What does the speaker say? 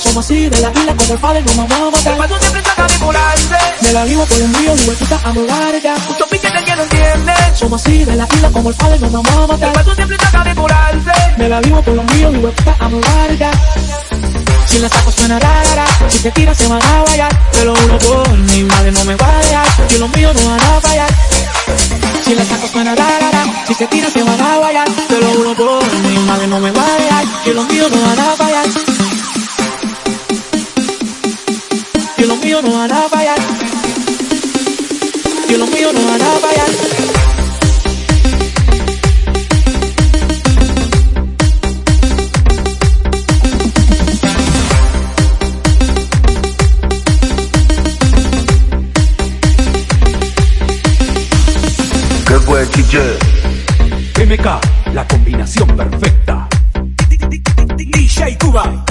Somos así de la isla como el padre, no vamos a El matar. paso siempre está bipolarse. Me la vivo por un río y vueltita a morar ya. Muchos piquetes que no entienden. Somos así de la isla como el padre, no vamos a El matar. paso siempre está bipolarse. Me la vivo por un río vuelta a morar ya. Si la saco suena rara, si te tiras se van a fallar. Te lo juro por mi madre no me va a dejar, que los míos no van a fallar. Si la saco suena rara, si se tira se van a fallar. Te lo juro por mi madre no me va a dejar, que los míos no van a fallar. Míos no van a fallar. Que los míos no van a fallar. ¿Qué chiche? MK, la combinación perfecta. DJ Cuba.